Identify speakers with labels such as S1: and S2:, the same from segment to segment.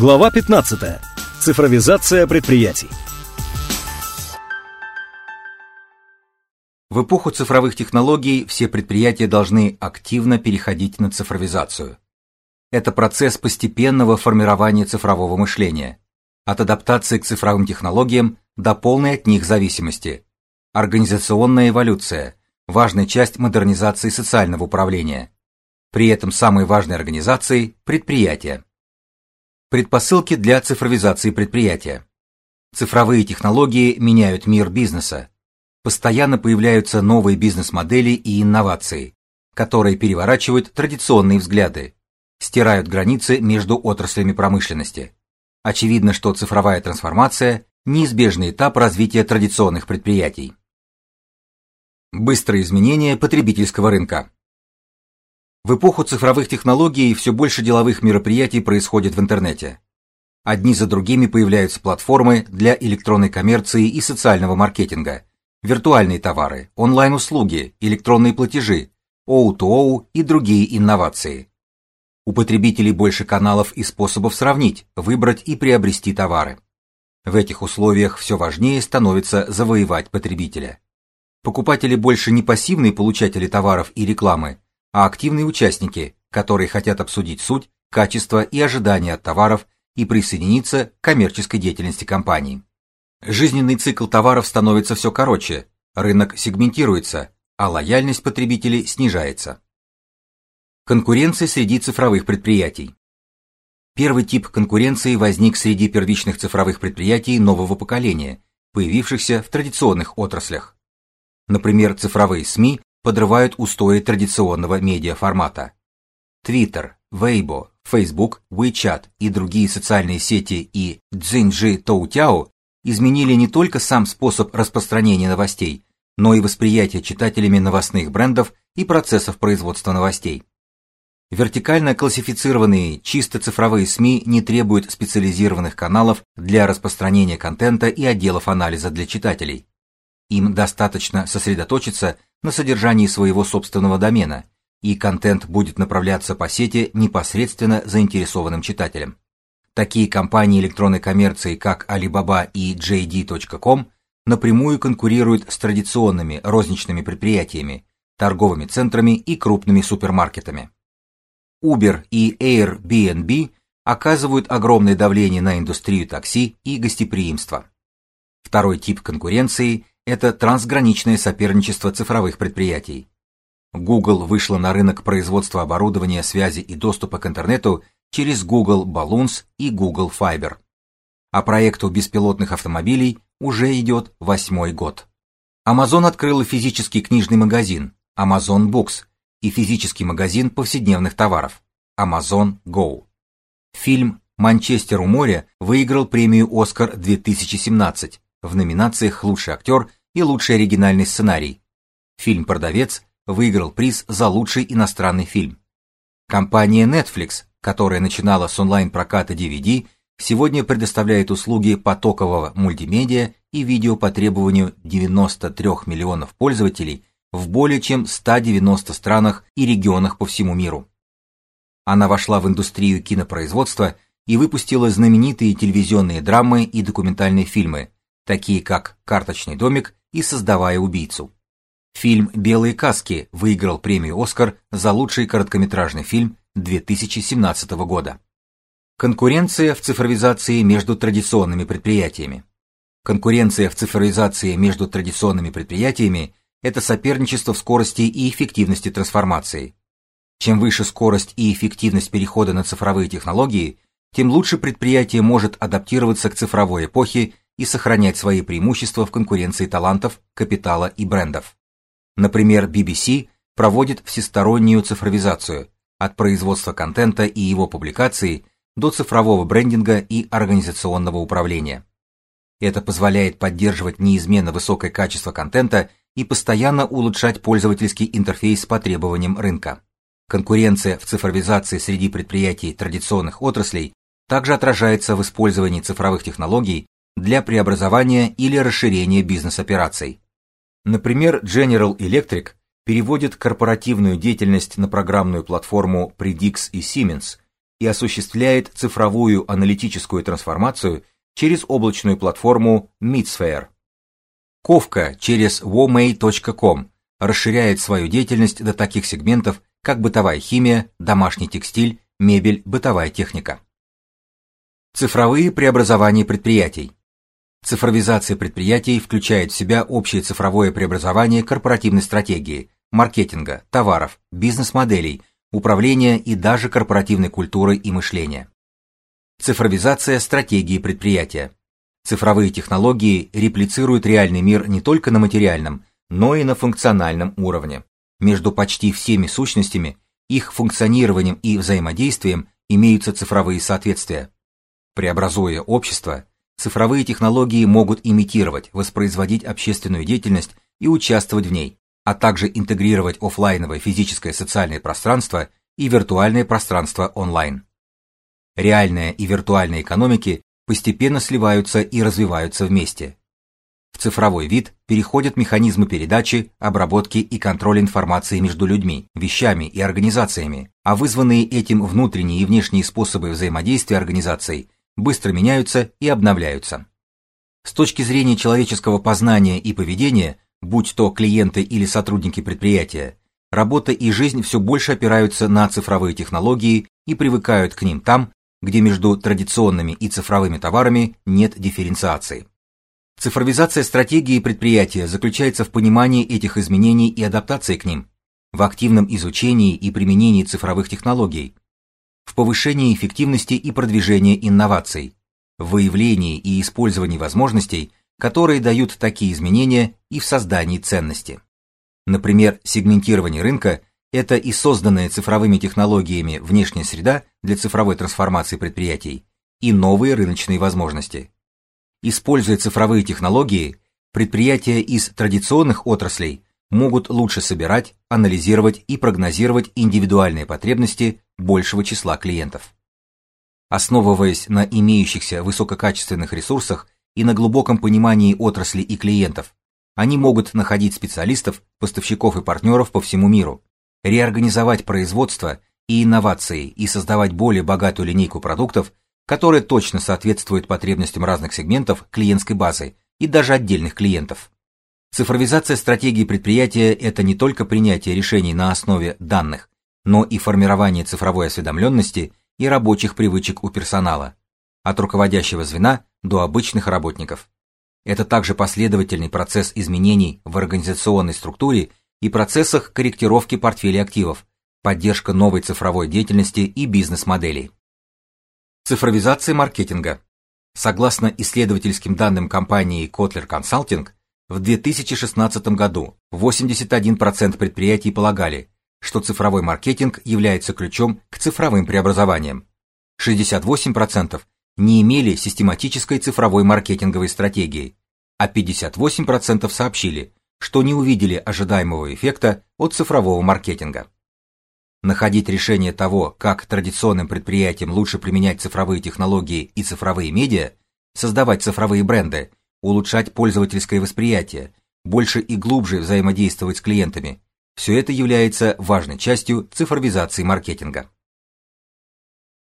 S1: Глава 15. Цифровизация предприятий.
S2: В эпоху цифровых технологий все предприятия должны активно переходить на цифровизацию. Это процесс постепенного формирования цифрового мышления, от адаптации к цифровым технологиям до полной от них зависимости. Организационная эволюция важная часть модернизации социального управления. При этом самой важной организацией предприятия. Предпосылки для цифровизации предприятия. Цифровые технологии меняют мир бизнеса. Постоянно появляются новые бизнес-модели и инновации, которые переворачивают традиционные взгляды, стирают границы между отраслями промышленности. Очевидно, что цифровая трансформация неизбежный этап развития традиционных предприятий. Быстрое изменение потребительского рынка. В эпоху цифровых технологий все больше деловых мероприятий происходит в интернете. Одни за другими появляются платформы для электронной коммерции и социального маркетинга, виртуальные товары, онлайн-услуги, электронные платежи, O2O и другие инновации. У потребителей больше каналов и способов сравнить, выбрать и приобрести товары. В этих условиях все важнее становится завоевать потребителя. Покупатели больше не пассивные получатели товаров и рекламы, а активные участники, которые хотят обсудить суть, качество и ожидания от товаров и присоединиться к коммерческой деятельности компании. Жизненный цикл товаров становится все короче, рынок сегментируется, а лояльность потребителей снижается. Конкуренция среди цифровых предприятий. Первый тип конкуренции возник среди первичных цифровых предприятий нового поколения, появившихся в традиционных отраслях. Например, цифровые СМИ подрывают устои традиционного медиаформата. Twitter, Weibo, Facebook, WeChat и другие социальные сети и Цзиньжи Тоутяо изменили не только сам способ распространения новостей, но и восприятие читателями новостных брендов и процессов производства новостей. Вертикально классифицированные чисто цифровые СМИ не требуют специализированных каналов для распространения контента и отделов анализа для читателей. Им достаточно сосредоточиться на содержании своего собственного домена, и контент будет направляться по сети непосредственно заинтересованным читателям. Такие компании электронной коммерции, как Alibaba и JD.com, напрямую конкурируют с традиционными розничными предприятиями, торговыми центрами и крупными супермаркетами. Uber и Airbnb оказывают огромное давление на индустрию такси и гостеприимства. Второй тип конкуренции это трансграничное соперничество цифровых предприятий. Google вышла на рынок производства оборудования связи и доступа к интернету через Google Balloons и Google Fiber. А проекту беспилотных автомобилей уже идет восьмой год. Amazon открыла физический книжный магазин Amazon Books и физический магазин повседневных товаров Amazon Go. Фильм Манчестер у моря выиграл премию Оскар 2017 в номинациях Лучший актер и лучший оригинальный сценарий. Фильм Продавец выиграл приз за лучший иностранный фильм. Компания Netflix, которая начинала с онлайн-проката DVD, сегодня предоставляет услуги потокового мультимедиа и видео по требованию 93 миллионов пользователей в более чем 190 странах и регионах по всему миру. Она вошла в индустрию кинопроизводства и выпустила знаменитые телевизионные драмы и документальные фильмы, такие как Карточный домик и Создавая убийцу. Фильм Белые каски выиграл премию Оскар за лучший короткометражный фильм 2017 года. Конкуренция в цифровизации между традиционными предприятиями. Конкуренция в цифровизации между традиционными предприятиями это соперничество в скорости и эффективности трансформации. Чем выше скорость и эффективность перехода на цифровые технологии, тем лучше предприятие может адаптироваться к цифровой эпохе и сохранять свои преимущества в конкуренции талантов, капитала и брендов. Например, BBC проводит всестороннюю цифровизацию от производства контента и его публикации до цифрового брендинга и организационного управления. Это позволяет поддерживать неизменно высокое качество контента и постоянно улучшать пользовательский интерфейс по требованиям рынка. Конкуренция в цифровизации среди предприятий традиционных отраслей также отражается в использовании цифровых технологий для преобразования или расширения бизнес-операций. Например, General Electric переводит корпоративную деятельность на программную платформу Predix и Siemens, и осуществляет цифровую аналитическую трансформацию через облачную платформу Midsphere. Ковка через womay.com расширяет свою деятельность до таких сегментов, как бытовая химия, домашний текстиль, мебель, бытовая техника. Цифровые преобразования предприятий. Цифровизация предприятий включает в себя общее цифровое преобразование корпоративной стратегии, маркетинга, товаров, бизнес-моделей, управления и даже корпоративной культуры и мышления. Цифровизация стратегии предприятия. Цифровые технологии реплицируют реальный мир не только на материальном, но и на функциональном уровне. Между почти всеми сущностями, их функционированием и взаимодействием имеются цифровые соответствия. Преобразуя общество, цифровые технологии могут имитировать, воспроизводить общественную деятельность и участвовать в ней, а также интегрировать офлайновое физическое социальное пространство и виртуальное пространство онлайн. Реальная и виртуальная экономики постепенно сливаются и развиваются вместе. В цифровой вид переходят механизмы передачи, обработки и контроля информации между людьми, вещами и организациями, а вызванные этим внутренние и внешние способы взаимодействия организаций быстро меняются и обновляются. С точки зрения человеческого познания и поведения, будь то клиенты или сотрудники предприятия, работа и жизнь все больше опираются на цифровые технологии и привыкают к ним там, где между традиционными и цифровыми товарами нет дифференциации. Цифровизация стратегии предприятия заключается в понимании этих изменений и адаптации к ним, в активном изучении и применении цифровых технологий, в повышении эффективности и продвижении инноваций, в выявлении и использовании возможностей, которые дают такие изменения и в создании ценности. Например, сегментирование рынка это и созданная цифровыми технологиями внешняя среда для цифровой трансформации предприятий, и новые рыночные возможности. Используя цифровые технологии, предприятия из традиционных отраслей могут лучше собирать, анализировать и прогнозировать индивидуальные потребности большего числа клиентов. Основываясь на имеющихся высококачественных ресурсах и на глубоком понимании отрасли и клиентов, они могут находить специалистов, поставщиков и партнеров по всему миру, реорганизовать производство и инновации и создавать более богатую линейку продуктов, которая точно соответствует потребностям разных сегментов клиентской базы и даже отдельных клиентов. Цифровизация стратегии предприятия это не только принятие решений на основе данных, но и формирование цифровой осведомленности и рабочих привычек у персонала, от руководящего звена до обычных работников. Это также последовательный процесс изменений в организационной структуре и процессах корректировки портфелей активов, поддержка новой цифровой деятельности и бизнес-моделей. Цифровизация маркетинга. Согласно исследовательским данным компании Kotler Consulting, в 2016 году 81% предприятий полагали, что цифровой маркетинг является ключом к цифровым преобразованиям. 68% не имели систематической цифровой маркетинговой стратегии, а 58% сообщили, что не увидели ожидаемого эффекта от цифрового маркетинга. Находить решение того, как традиционным предприятиям лучше применять цифровые технологии и цифровые медиа, создавать цифровые бренды, улучшать пользовательское восприятие, больше и глубже взаимодействовать с клиентами. Все это является важной частью цифровизации маркетинга.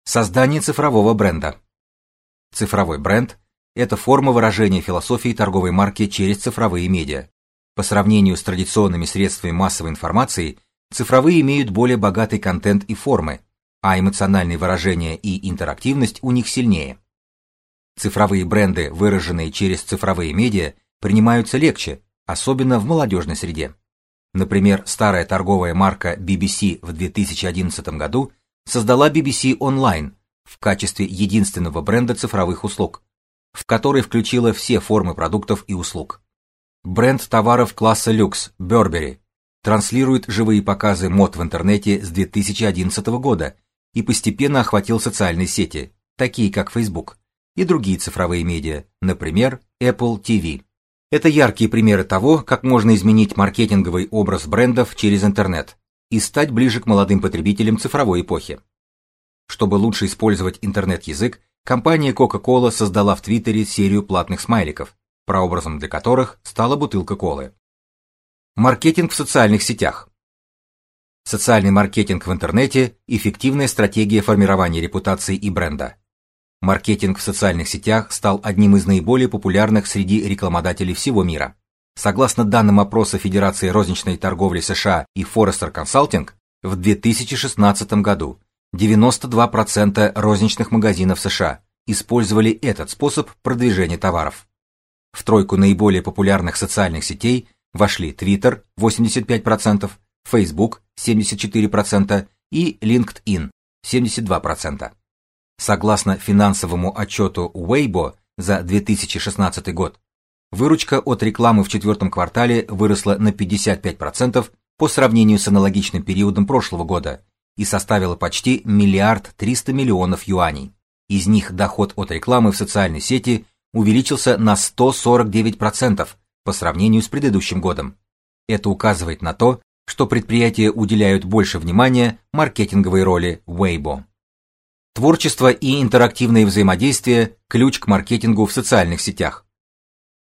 S2: Создание цифрового бренда. Цифровой бренд это форма выражения философии торговой марки через цифровые медиа. По сравнению с традиционными средствами массовой информации, цифровые имеют более богатый контент и формы, а эмоциональные выражения и интерактивность у них сильнее. Цифровые бренды, выраженные через цифровые медиа, принимаются легче, особенно в молодежной среде. Например, старая торговая марка BBC в 2011 году создала BBC Online в качестве единственного бренда цифровых услуг, в который включила все формы продуктов и услуг. Бренд товаров класса люкс Burberry транслирует живые показы мод в интернете с 2011 года и постепенно охватил социальные сети, такие как Facebook, и другие цифровые медиа, например, Apple TV. Это яркие примеры того, как можно изменить маркетинговый образ брендов через интернет и стать ближе к молодым потребителям цифровой эпохи. Чтобы лучше использовать интернет-язык, компания Coca-Cola создала в Твиттере серию платных смайликов, прообразом для которых стала бутылка колы. Маркетинг в социальных сетях. Социальный маркетинг в интернете эффективная стратегия формирования репутации и бренда. Маркетинг в социальных сетях стал одним из наиболее популярных среди рекламодателей всего мира. Согласно данным опроса Федерации розничной торговли США и Forrester Consulting, в 2016 году 92% розничных магазинов США использовали этот способ продвижения товаров. В тройку наиболее популярных социальных сетей вошли Twitter 85%, Facebook 74% и LinkedIn 72%. Согласно финансовому отчету Weibo за 2016 год, выручка от рекламы в четвертом квартале выросла на 55% по сравнению с аналогичным периодом прошлого года и составила почти миллиард триста миллионов юаней. Из них доход от рекламы в социальной сети увеличился на 149% по сравнению с предыдущим годом. Это указывает на то, что предприятия уделяют больше внимания маркетинговой роли Weibo. Творчество и интерактивное взаимодействие ключ к маркетингу в социальных сетях.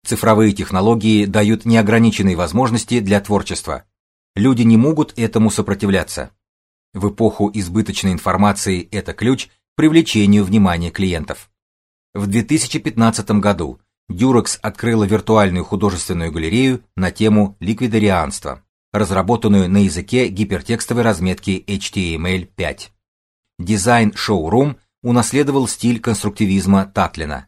S2: Цифровые технологии дают неограниченные возможности для творчества. Люди не могут этому сопротивляться. В эпоху избыточной информации это ключ к привлечению внимания клиентов. В 2015 году Durex открыла виртуальную художественную галерею на тему ликвидарианства, разработанную на языке гипертекстовой разметки HTML5. Дизайн шоу-рум унаследовал стиль конструктивизма Татлина.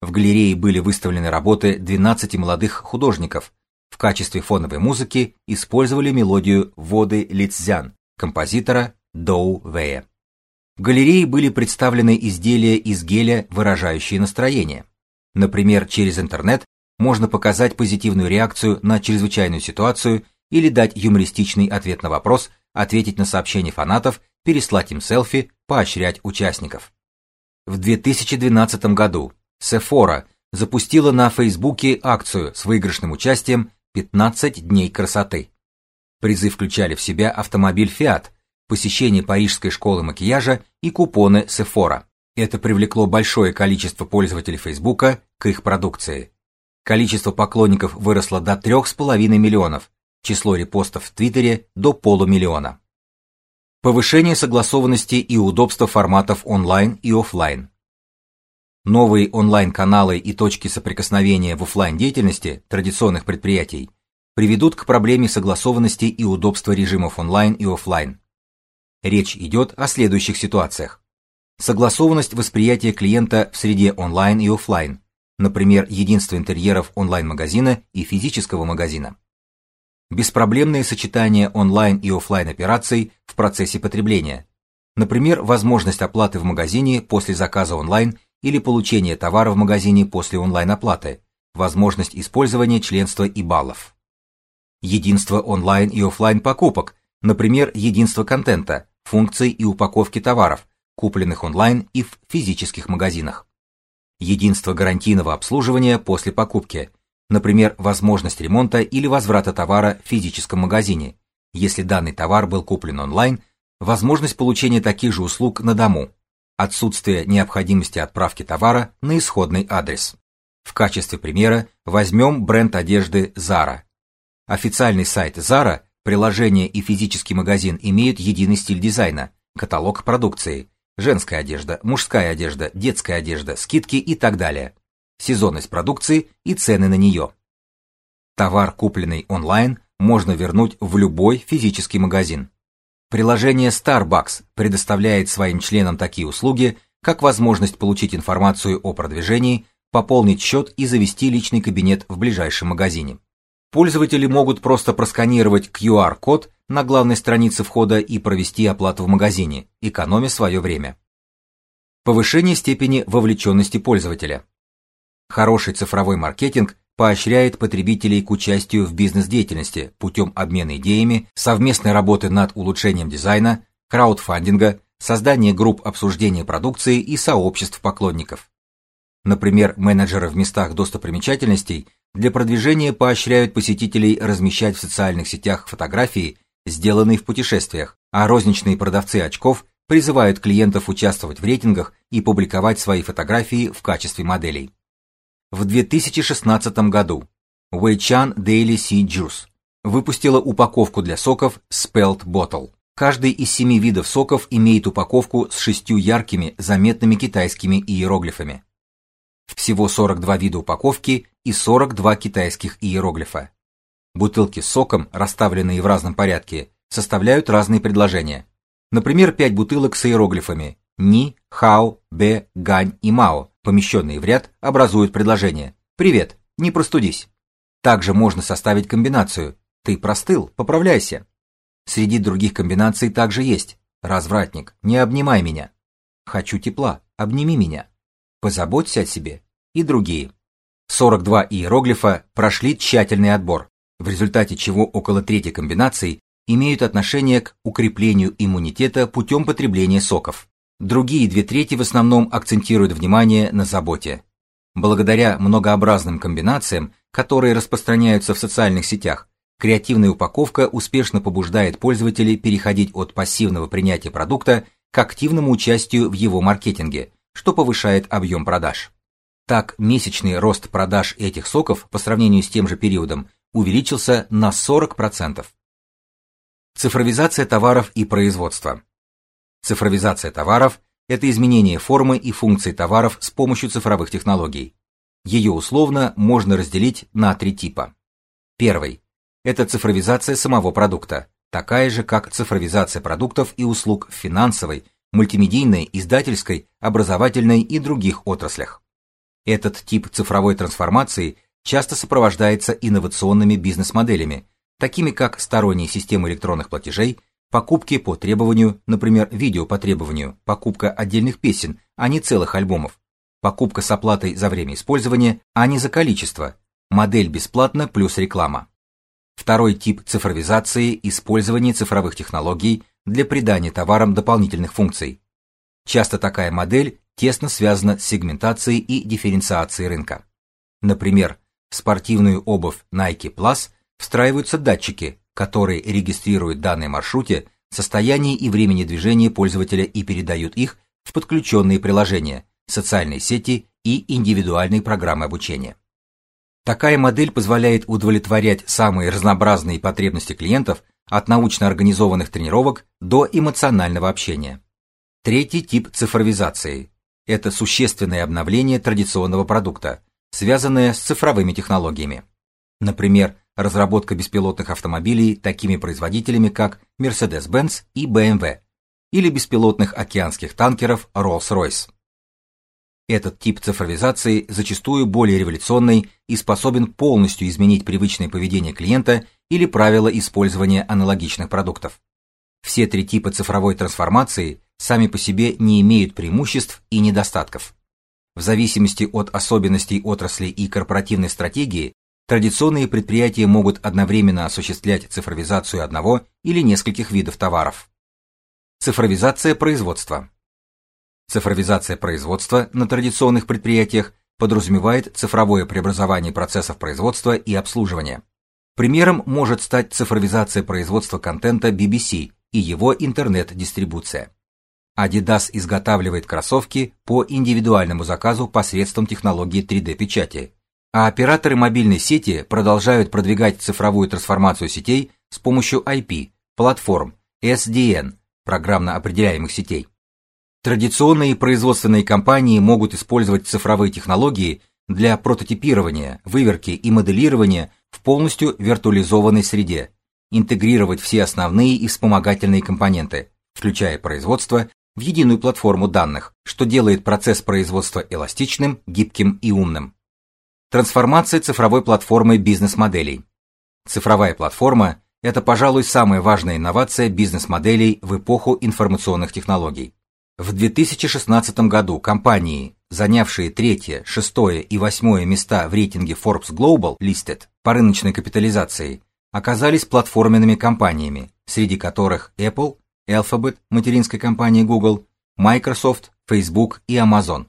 S2: В галерее были выставлены работы 12 молодых художников. В качестве фоновой музыки использовали мелодию Воды Лицзян композитора Доу Вэя. В галерее были представлены изделия из геля, выражающие настроение. Например, через интернет можно показать позитивную реакцию на чрезвычайную ситуацию или дать юмористичный ответ на вопрос, ответить на сообщения фанатов переслать им селфи, поощрять участников. В 2012 году Sephora запустила на Фейсбуке акцию с выигрышным участием 15 дней красоты. Призы включали в себя автомобиль Fiat, посещение парижской школы макияжа и купоны Sephora. Это привлекло большое количество пользователей Фейсбука к их продукции. Количество поклонников выросло до 3,5 миллионов, число репостов в Твиттере до полумиллиона. Повышение согласованности и удобства форматов онлайн и офлайн. Новые онлайн-каналы и точки соприкосновения в офлайн деятельности традиционных предприятий приведут к проблеме согласованности и удобства режимов онлайн и офлайн. Речь идет о следующих ситуациях. Согласованность восприятия клиента в среде онлайн и офлайн, например, единство интерьеров онлайн-магазина и физического магазина беспроблемное сочетание онлайн и офлайн операций в процессе потребления. Например, возможность оплаты в магазине после заказа онлайн или получения товара в магазине после онлайн-оплаты, возможность использования членства и баллов. Единство онлайн и офлайн покупок, например, единство контента, функций и упаковки товаров, купленных онлайн и в физических магазинах. Единство гарантийного обслуживания после покупки – например, возможность ремонта или возврата товара в физическом магазине, если данный товар был куплен онлайн, возможность получения таких же услуг на дому, отсутствие необходимости отправки товара на исходный адрес. В качестве примера возьмем бренд одежды Zara. Официальный сайт Zara, приложение и физический магазин имеют единый стиль дизайна, каталог продукции, женская одежда, мужская одежда, детская одежда, скидки и так далее сезонность продукции и цены на нее. Товар, купленный онлайн, можно вернуть в любой физический магазин. Приложение Starbucks предоставляет своим членам такие услуги, как возможность получить информацию о продвижении, пополнить счет и завести личный кабинет в ближайшем магазине. Пользователи могут просто просканировать QR-код на главной странице входа и провести оплату в магазине, экономя свое время. Повышение степени вовлеченности пользователя. Хороший цифровой маркетинг поощряет потребителей к участию в бизнес-деятельности путем обмена идеями, совместной работы над улучшением дизайна, краудфандинга, создания групп обсуждения продукции и сообществ поклонников. Например, менеджеры в местах достопримечательностей для продвижения поощряют посетителей размещать в социальных сетях фотографии, сделанные в путешествиях, а розничные продавцы очков призывают клиентов участвовать в рейтингах и публиковать свои фотографии в качестве моделей в 2016 году Weichuan Daily Sea Juice выпустила упаковку для соков Spelt Bottle. Каждый из семи видов соков имеет упаковку с шестью яркими, заметными китайскими иероглифами. Всего 42 вида упаковки и 42 китайских иероглифа. Бутылки с соком, расставленные в разном порядке, составляют разные предложения. Например, 5 бутылок с иероглифами ни, хао, бе, гань и мао, помещенные в ряд, образуют предложение: "Привет, не простудись". Также можно составить комбинацию: "Ты простыл, поправляйся". Среди других комбинаций также есть: "Развратник, не обнимай меня". "Хочу тепла, обними меня". "Позаботься о себе" и другие. 42 иероглифа прошли тщательный отбор, в результате чего около трети комбинаций имеют отношение к укреплению иммунитета путем потребления соков. Другие две трети в основном акцентируют внимание на заботе. Благодаря многообразным комбинациям, которые распространяются в социальных сетях, креативная упаковка успешно побуждает пользователей переходить от пассивного принятия продукта к активному участию в его маркетинге, что повышает объем продаж. Так, месячный рост продаж этих соков по сравнению с тем же периодом увеличился на 40%. Цифровизация товаров и производства. Цифровизация товаров это изменение формы и функций товаров с помощью цифровых технологий. Ее условно можно разделить на три типа. Первый это цифровизация самого продукта, такая же как цифровизация продуктов и услуг в финансовой, мультимедийной, издательской, образовательной и других отраслях. Этот тип цифровой трансформации часто сопровождается инновационными бизнес-моделями, такими как сторонние системы электронных платежей, покупки по требованию, например, видео по требованию, покупка отдельных песен, а не целых альбомов, покупка с оплатой за время использования, а не за количество, модель бесплатно плюс реклама. Второй тип цифровизации использование цифровых технологий для придания товарам дополнительных функций. Часто такая модель тесно связана с сегментацией и дифференциацией рынка. Например, в спортивную обувь Nike Plus встраиваются датчики, которые регистрируют данные маршруте, состояние и времени движения пользователя и передают их в подключенные приложения, социальные сети и индивидуальные программы обучения. Такая модель позволяет удовлетворять самые разнообразные потребности клиентов от научно организованных тренировок до эмоционального общения. Третий тип цифровизации это существенное обновление традиционного продукта, связанное с цифровыми технологиями. Например, разработка беспилотных автомобилей такими производителями, как Mercedes-Benz и BMW, или беспилотных океанских танкеров Rolls-Royce. Этот тип цифровизации зачастую более революционный и способен полностью изменить привычное поведение клиента или правила использования аналогичных продуктов. Все три типа цифровой трансформации сами по себе не имеют преимуществ и недостатков. В зависимости от особенностей отрасли и корпоративной стратегии Традиционные предприятия могут одновременно осуществлять цифровизацию одного или нескольких видов товаров. Цифровизация производства. Цифровизация производства на традиционных предприятиях подразумевает цифровое преобразование процессов производства и обслуживания. Примером может стать цифровизация производства контента BBC и его интернет-дистрибуция. Adidas изготавливает кроссовки по индивидуальному заказу посредством технологии 3D-печати, а операторы мобильной сети продолжают продвигать цифровую трансформацию сетей с помощью IP, платформ, SDN, программно определяемых сетей. Традиционные производственные компании могут использовать цифровые технологии для прототипирования, выверки и моделирования в полностью виртуализованной среде, интегрировать все основные и вспомогательные компоненты, включая производство, в единую платформу данных, что делает процесс производства эластичным, гибким и умным. Трансформация цифровой платформы бизнес-моделей. Цифровая платформа это, пожалуй, самая важная инновация бизнес-моделей в эпоху информационных технологий. В 2016 году компании, занявшие третье, шестое и восьмое места в рейтинге Forbes Global Listed по рыночной капитализации, оказались платформенными компаниями, среди которых Apple, Alphabet, материнская компания Google, Microsoft, Facebook и Amazon.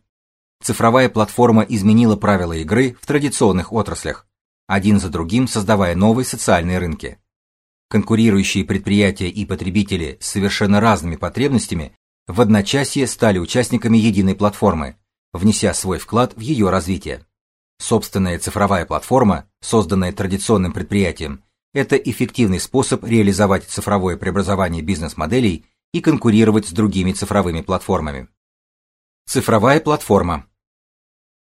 S2: Цифровая платформа изменила правила игры в традиционных отраслях, один за другим создавая новые социальные рынки. Конкурирующие предприятия и потребители с совершенно разными потребностями в одночасье стали участниками единой платформы, внеся свой вклад в ее развитие. Собственная цифровая платформа, созданная традиционным предприятием, Это эффективный способ реализовать цифровое преобразование бизнес-моделей и конкурировать с другими цифровыми платформами. Цифровая платформа.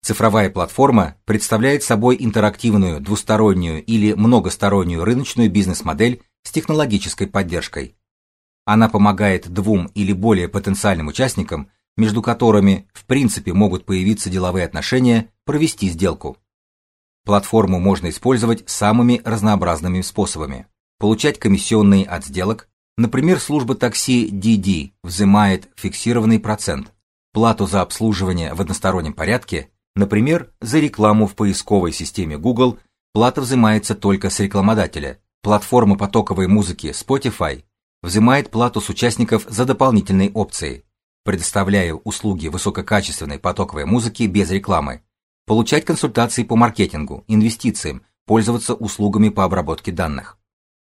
S2: Цифровая платформа представляет собой интерактивную, двустороннюю или многостороннюю рыночную бизнес-модель с технологической поддержкой. Она помогает двум или более потенциальным участникам, между которыми в принципе могут появиться деловые отношения, провести сделку. Платформу можно использовать самыми разнообразными способами. Получать комиссионные от сделок, например, служба такси DD взимает фиксированный процент, плату за обслуживание в одностороннем порядке, например, за рекламу в поисковой системе Google, плата взимается только с рекламодателя. Платформа потоковой музыки Spotify взимает плату с участников за дополнительные опции, предоставляя услуги высококачественной потоковой музыки без рекламы, получать консультации по маркетингу, инвестициям, пользоваться услугами по обработке данных.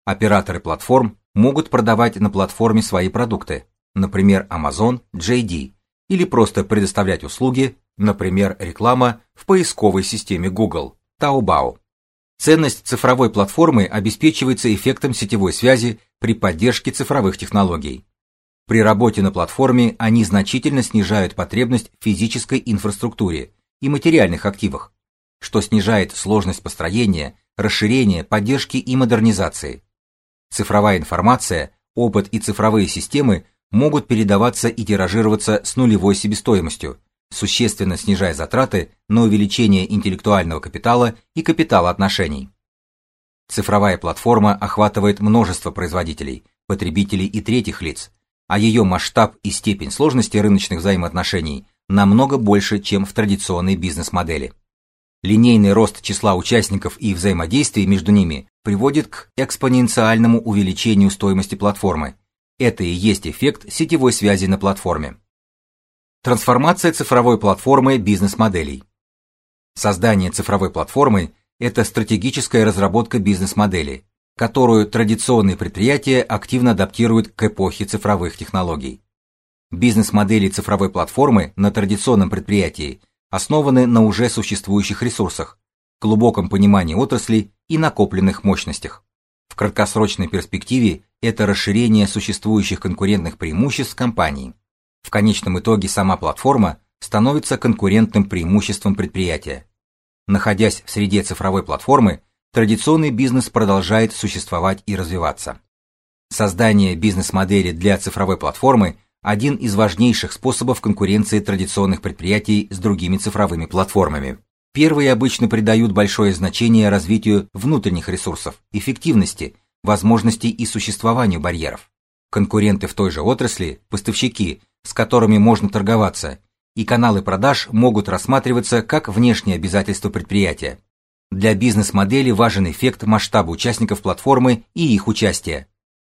S2: Операторы платформ могут продавать на платформе свои продукты, например, Amazon, JD, или просто предоставлять услуги, например, реклама в поисковой системе Google, Taobao. Ценность цифровой платформы обеспечивается эффектом сетевой связи при поддержке цифровых технологий. При работе на платформе они значительно снижают потребность в физической инфраструктуре и материальных активах, что снижает сложность построения, расширения, поддержки и модернизации. Цифровая информация, опыт и цифровые системы могут передаваться и тиражироваться с нулевой себестоимостью, существенно снижая затраты на увеличение интеллектуального капитала и капитала отношений. Цифровая платформа охватывает множество производителей, потребителей и третьих лиц, а ее масштаб и степень сложности рыночных взаимоотношений намного больше, чем в традиционной бизнес-модели. Линейный рост числа участников и взаимодействий между ними приводит к экспоненциальному увеличению стоимости платформы. Это и есть эффект сетевой связи на платформе. Трансформация цифровой платформы бизнес-моделей. Создание цифровой платформы это стратегическая разработка бизнес-модели, которую традиционные предприятия активно адаптируют к эпохе цифровых технологий. Бизнес-модели цифровой платформы на традиционном предприятии основаны на уже существующих ресурсах, глубоком понимании отрасли и накопленных мощностях. В краткосрочной перспективе это расширение существующих конкурентных преимуществ компании. В конечном итоге сама платформа становится конкурентным преимуществом предприятия. Находясь в среде цифровой платформы, традиционный бизнес продолжает существовать и развиваться. Создание бизнес-модели для цифровой платформы один из важнейших способов конкуренции традиционных предприятий с другими цифровыми платформами. Первые обычно придают большое значение развитию внутренних ресурсов, эффективности, возможностей и существованию барьеров. Конкуренты в той же отрасли, поставщики, с которыми можно торговаться, и каналы продаж могут рассматриваться как внешние обязательства предприятия. Для бизнес-модели важен эффект масштаба участников платформы и их участия.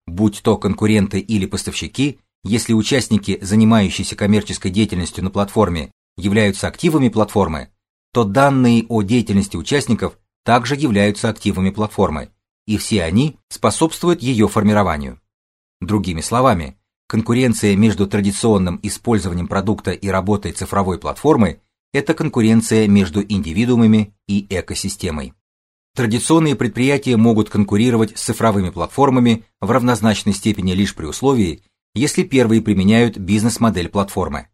S2: Будь то конкуренты или поставщики, если участники, занимающиеся коммерческой деятельностью на платформе, являются активами платформы, то данные о деятельности участников также являются активами платформы, и все они способствуют ее формированию. Другими словами, конкуренция между традиционным использованием продукта и работой цифровой платформы это конкуренция между индивидуумами и экосистемой. Традиционные предприятия могут конкурировать с цифровыми платформами в равнозначной степени лишь при условии, если первые применяют бизнес-модель платформы.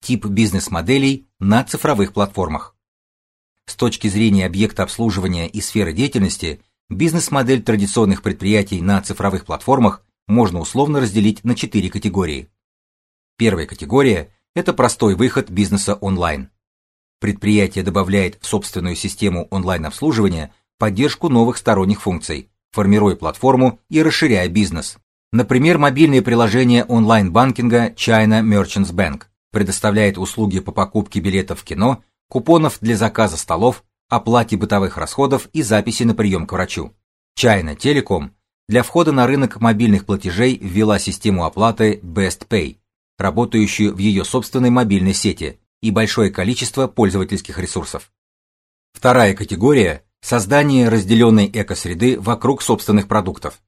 S2: Тип бизнес-моделей на цифровых платформах. С точки зрения объекта обслуживания и сферы деятельности, бизнес-модель традиционных предприятий на цифровых платформах можно условно разделить на четыре категории. Первая категория это простой выход бизнеса онлайн. Предприятие добавляет в собственную систему онлайн-обслуживания поддержку новых сторонних функций, формируя платформу и расширяя бизнес. Например, мобильное приложение онлайн-банкинга China Merchants Bank предоставляет услуги по покупке билетов в кино, купонов для заказа столов, оплате бытовых расходов и записи на прием к врачу. China Telecom для входа на рынок мобильных платежей ввела систему оплаты Best Pay, работающую в ее собственной мобильной сети, и большое количество пользовательских ресурсов. Вторая категория создание разделенной экосреды вокруг собственных продуктов.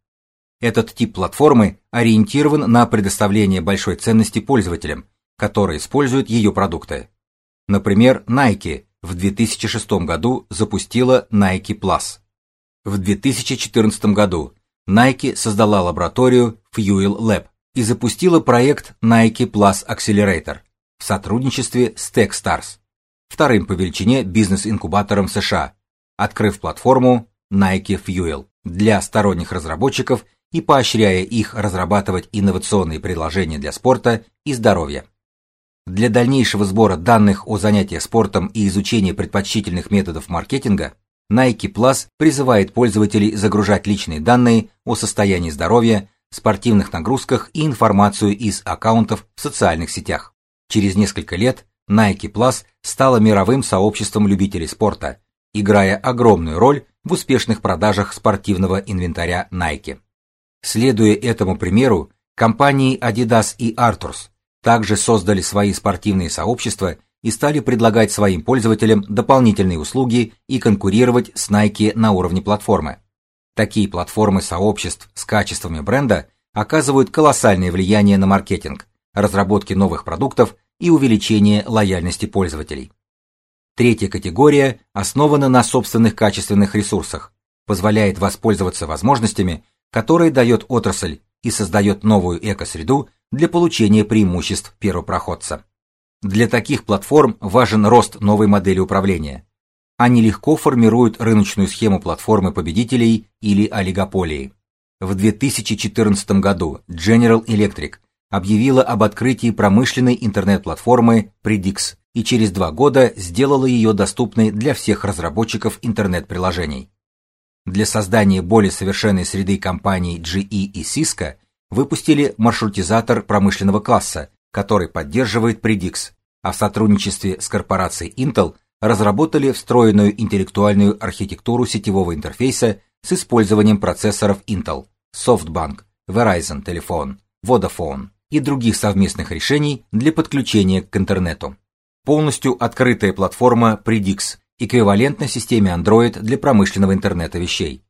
S2: Этот тип платформы ориентирован на предоставление большой ценности пользователям, которые используют ее продукты. Например, Nike в 2006 году запустила Nike Plus. В 2014 году Nike создала лабораторию Fuel Lab и запустила проект Nike Plus Accelerator в сотрудничестве с Techstars, вторым по величине бизнес-инкубатором США, открыв платформу Nike Fuel для сторонних разработчиков и поощряя их разрабатывать инновационные приложения для спорта и здоровья. Для дальнейшего сбора данных о занятиях спортом и изучения предпочтительных методов маркетинга Nike Plus призывает пользователей загружать личные данные о состоянии здоровья, спортивных нагрузках и информацию из аккаунтов в социальных сетях. Через несколько лет Nike Plus стала мировым сообществом любителей спорта, играя огромную роль в успешных продажах спортивного инвентаря Nike. Следуя этому примеру, компании Adidas и Arthurs также создали свои спортивные сообщества и стали предлагать своим пользователям дополнительные услуги и конкурировать с Nike на уровне платформы. Такие платформы сообществ с качествами бренда оказывают колоссальное влияние на маркетинг, разработки новых продуктов и увеличение лояльности пользователей. Третья категория основана на собственных качественных ресурсах, позволяет воспользоваться возможностями, которые дает отрасль и создает новую экосреду для получения преимуществ первопроходца. Для таких платформ важен рост новой модели управления. Они легко формируют рыночную схему платформы победителей или олигополии. В 2014 году General Electric объявила об открытии промышленной интернет-платформы Predix и через два года сделала ее доступной для всех разработчиков интернет-приложений. Для создания более совершенной среды компании GE и Cisco выпустили маршрутизатор промышленного класса, который поддерживает Predix, а в сотрудничестве с корпорацией Intel разработали встроенную интеллектуальную архитектуру сетевого интерфейса с использованием процессоров Intel, SoftBank, Verizon Telephone, Vodafone и других совместных решений для подключения к интернету. Полностью открытая платформа Predix эквивалентна системе Android для промышленного интернета вещей.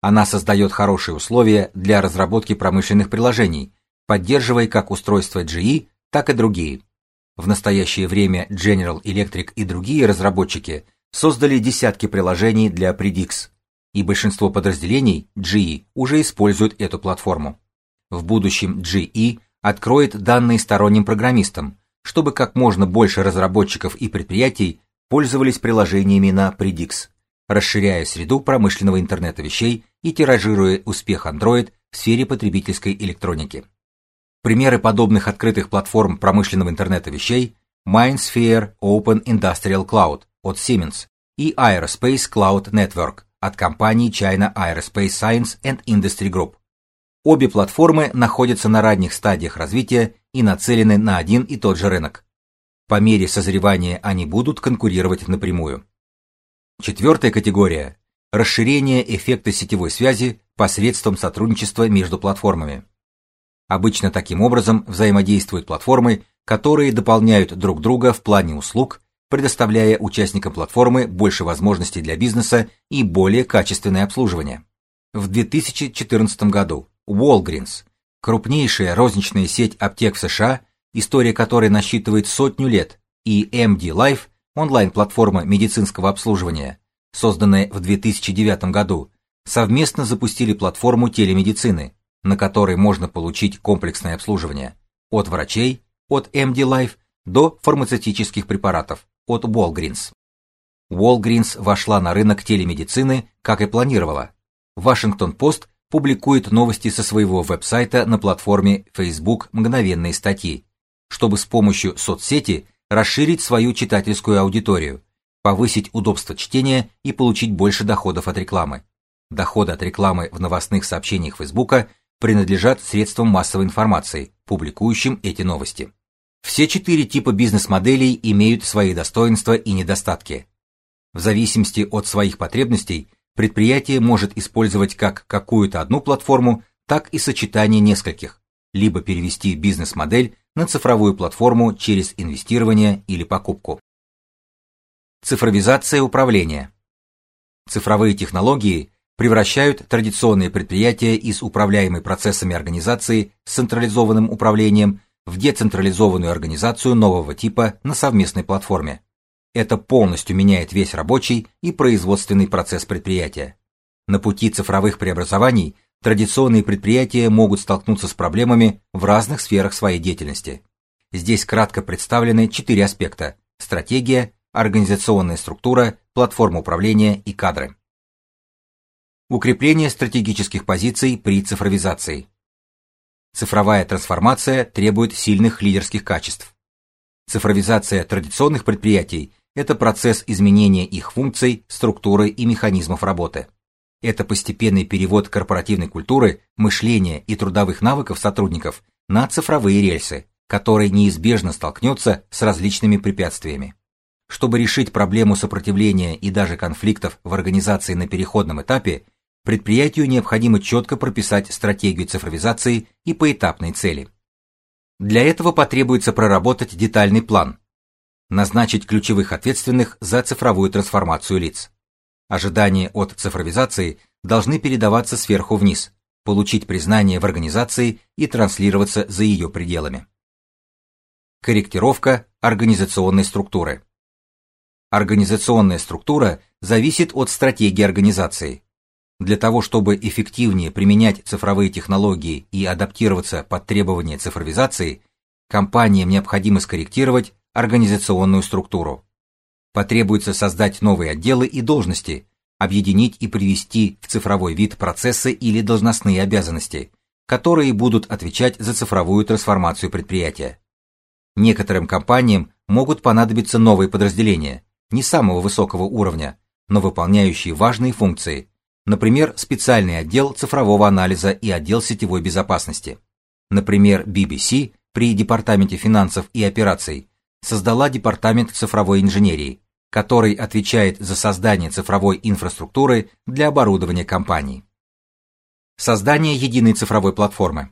S2: Она создает хорошие условия для разработки промышленных приложений, поддерживая как устройства GE, так и другие. В настоящее время General Electric и другие разработчики создали десятки приложений для Predix, и большинство подразделений GE уже используют эту платформу. В будущем GE откроет данные сторонним программистам, чтобы как можно больше разработчиков и предприятий пользовались приложениями на Predix, расширяя среду промышленного интернета вещей и тиражируя успех Android в сфере потребительской электроники. Примеры подобных открытых платформ промышленного интернета вещей MindSphere Open Industrial Cloud от Siemens и Aerospace Cloud Network от компании China Aerospace Science and Industry Group. Обе платформы находятся на ранних стадиях развития и нацелены на один и тот же рынок. По мере созревания они будут конкурировать напрямую. Четвертая категория расширение эффекта сетевой связи посредством сотрудничества между платформами. Обычно таким образом взаимодействуют платформы, которые дополняют друг друга в плане услуг, предоставляя участникам платформы больше возможностей для бизнеса и более качественное обслуживание. В 2014 году Walgreens, крупнейшая розничная сеть аптек в США, история которой насчитывает сотню лет, и MD Life, онлайн-платформа медицинского обслуживания, созданная в 2009 году, совместно запустили платформу телемедицины, на которой можно получить комплексное обслуживание от врачей, от MD Life до фармацевтических препаратов от Walgreens. Walgreens вошла на рынок телемедицины, как и планировала. Вашингтон-Пост публикует новости со своего веб-сайта на платформе Facebook мгновенные статьи, чтобы с помощью соцсети расширить свою читательскую аудиторию, повысить удобство чтения и получить больше доходов от рекламы. Доходы от рекламы в новостных сообщениях Фейсбука принадлежат средствам массовой информации, публикующим эти новости. Все четыре типа бизнес-моделей имеют свои достоинства и недостатки. В зависимости от своих потребностей предприятие может использовать как какую-то одну платформу, так и сочетание нескольких, либо перевести бизнес-модель на цифровую платформу через инвестирование или покупку. Цифровизация управления. Цифровые технологии превращают традиционные предприятия из управляемой процессами организации с централизованным управлением в децентрализованную организацию нового типа на совместной платформе. Это полностью меняет весь рабочий и производственный процесс предприятия. На пути цифровых преобразований традиционные предприятия могут столкнуться с проблемами в разных сферах своей деятельности. Здесь кратко представлены четыре аспекта: стратегия, организационная структура, платформа управления и кадры. Укрепление стратегических позиций при цифровизации. Цифровая трансформация требует сильных лидерских качеств. Цифровизация традиционных предприятий это процесс изменения их функций, структуры и механизмов работы. Это постепенный перевод корпоративной культуры, мышления и трудовых навыков сотрудников на цифровые рельсы, который неизбежно столкнется с различными препятствиями. Чтобы решить проблему сопротивления и даже конфликтов в организации на переходном этапе, предприятию необходимо четко прописать стратегию цифровизации и поэтапные цели. Для этого потребуется проработать детальный план, назначить ключевых ответственных за цифровую трансформацию лиц. Ожидания от цифровизации должны передаваться сверху вниз, получить признание в организации и транслироваться за ее пределами. Корректировка организационной структуры. Организационная структура зависит от стратегии организации. Для того, чтобы эффективнее применять цифровые технологии и адаптироваться под требования цифровизации, компаниям необходимо скорректировать организационную структуру. Потребуется создать новые отделы и должности, объединить и привести в цифровой вид процессы или должностные обязанности, которые будут отвечать за цифровую трансформацию предприятия. Некоторым компаниям могут понадобиться новые подразделения, не самого высокого уровня, но выполняющие важные функции, Например, специальный отдел цифрового анализа и отдел сетевой безопасности. Например, BBC при департаменте финансов и операций создала департамент цифровой инженерии, который отвечает за создание цифровой инфраструктуры для оборудования компаний. Создание единой цифровой платформы.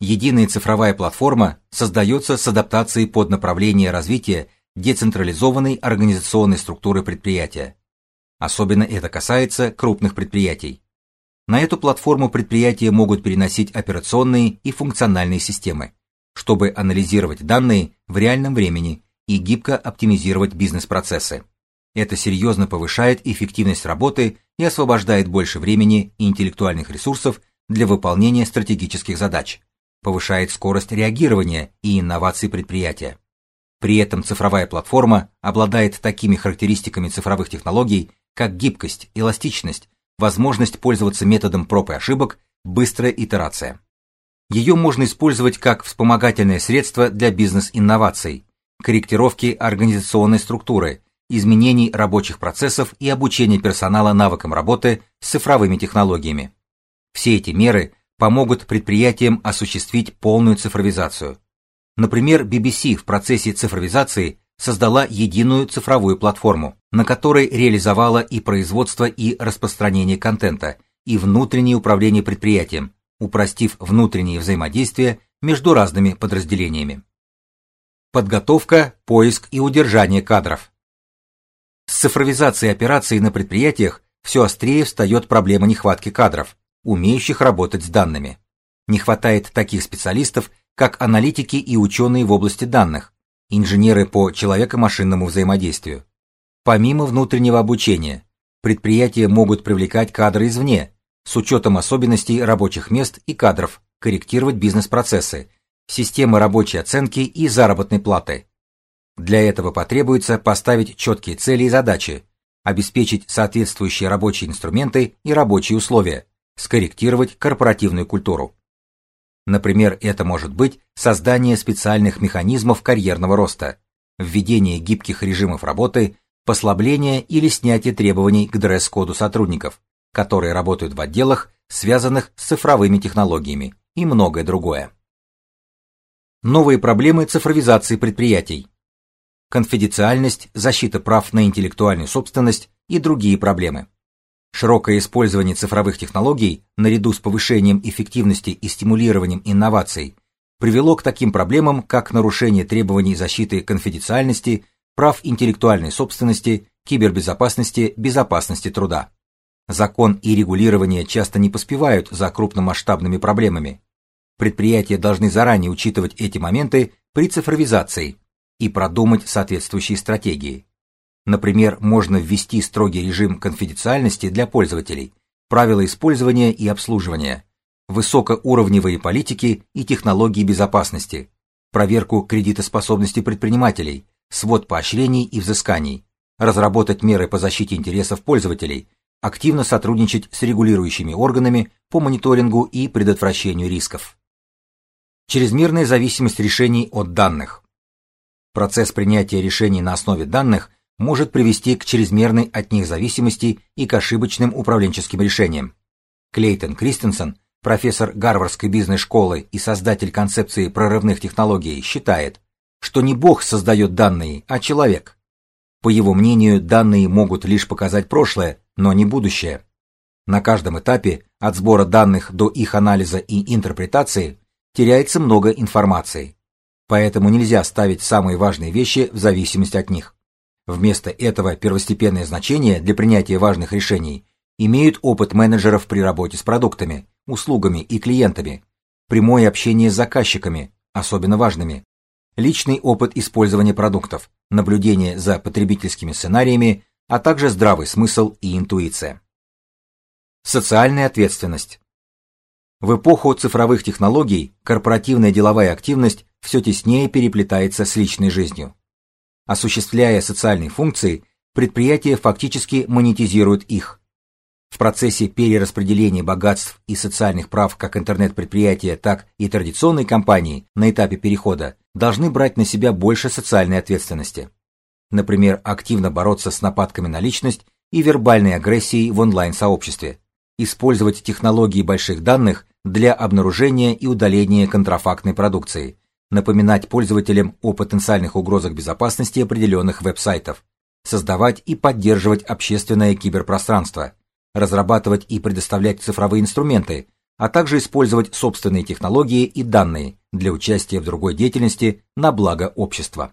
S2: Единая цифровая платформа создается с адаптацией под направление развития децентрализованной организационной структуры предприятия, Особенно это касается крупных предприятий. На эту платформу предприятия могут переносить операционные и функциональные системы, чтобы анализировать данные в реальном времени и гибко оптимизировать бизнес-процессы. Это серьезно повышает эффективность работы и освобождает больше времени и интеллектуальных ресурсов для выполнения стратегических задач, повышает скорость реагирования и инноваций предприятия. При этом цифровая платформа обладает такими характеристиками цифровых технологий, как гибкость, эластичность, возможность пользоваться методом проб и ошибок, быстрая итерация. Ее можно использовать как вспомогательное средство для бизнес-инноваций, корректировки организационной структуры, изменений рабочих процессов и обучения персонала навыкам работы с цифровыми технологиями. Все эти меры помогут предприятиям осуществить полную цифровизацию. Например, BBC в процессе цифровизации создала единую цифровую платформу, на которой реализовала и производство и распространение контента, и внутреннее управление предприятием, упростив внутренние взаимодействия между разными подразделениями. Подготовка, поиск и удержание кадров. С цифровизацией операций на предприятиях все острее встает проблема нехватки кадров, умеющих работать с данными. Не хватает таких специалистов, как аналитики и ученые в области данных, инженеры по человеко-машинному взаимодействию. Помимо внутреннего обучения, предприятия могут привлекать кадры извне, с учетом особенностей рабочих мест и кадров, корректировать бизнес-процессы, системы рабочей оценки и заработной платы. Для этого потребуется поставить четкие цели и задачи, обеспечить соответствующие рабочие инструменты и рабочие условия, скорректировать корпоративную культуру. Например, это может быть создание специальных механизмов карьерного роста, введение гибких режимов работы, послабление или снятие требований к дресс-коду сотрудников, которые работают в отделах, связанных с цифровыми технологиями, и многое другое. Новые проблемы цифровизации предприятий. Конфиденциальность, защита прав на интеллектуальную собственность и другие проблемы. Широкое использование цифровых технологий наряду с повышением эффективности и стимулированием инноваций привело к таким проблемам, как нарушение требований защиты конфиденциальности, прав интеллектуальной собственности, кибербезопасности, безопасности труда. Закон и регулирование часто не поспевают за крупномасштабными проблемами. Предприятия должны заранее учитывать эти моменты при цифровизации и продумать соответствующие стратегии. Например, можно ввести строгий режим конфиденциальности для пользователей, правила использования и обслуживания, высокоуровневые политики и технологии безопасности, проверку кредитоспособности предпринимателей, свод поощрений и взысканий, разработать меры по защите интересов пользователей, активно сотрудничать с регулирующими органами по мониторингу и предотвращению рисков. Чрезмерная зависимость решений от данных. Процесс принятия решений на основе данных может привести к чрезмерной от них зависимости и к ошибочным управленческим решениям. Клейтон Кристенсен, профессор Гарвардской бизнес-школы и создатель концепции прорывных технологий, считает, что не Бог создает данные, а человек. По его мнению, данные могут лишь показать прошлое, но не будущее. На каждом этапе, от сбора данных до их анализа и интерпретации, теряется много информации. Поэтому нельзя ставить самые важные вещи в зависимость от них. Вместо этого первостепенное значение для принятия важных решений имеют опыт менеджеров при работе с продуктами, услугами и клиентами, прямое общение с заказчиками, особенно важными, личный опыт использования продуктов, наблюдение за потребительскими сценариями, а также здравый смысл и интуиция. Социальная ответственность. В эпоху цифровых технологий корпоративная деловая активность все теснее переплетается с личной жизнью. Осуществляя социальные функции, предприятия фактически монетизируют их. В процессе перераспределения богатств и социальных прав как интернет-предприятия, так и традиционные компании на этапе перехода должны брать на себя больше социальной ответственности. Например, активно бороться с нападками на личность и вербальной агрессией в онлайн-сообществе, использовать технологии больших данных для обнаружения и удаления контрафактной продукции, напоминать пользователям о потенциальных угрозах безопасности определенных веб-сайтов, создавать и поддерживать общественное киберпространство, разрабатывать и предоставлять цифровые инструменты, а также использовать собственные технологии и данные для участия в другой деятельности на благо общества.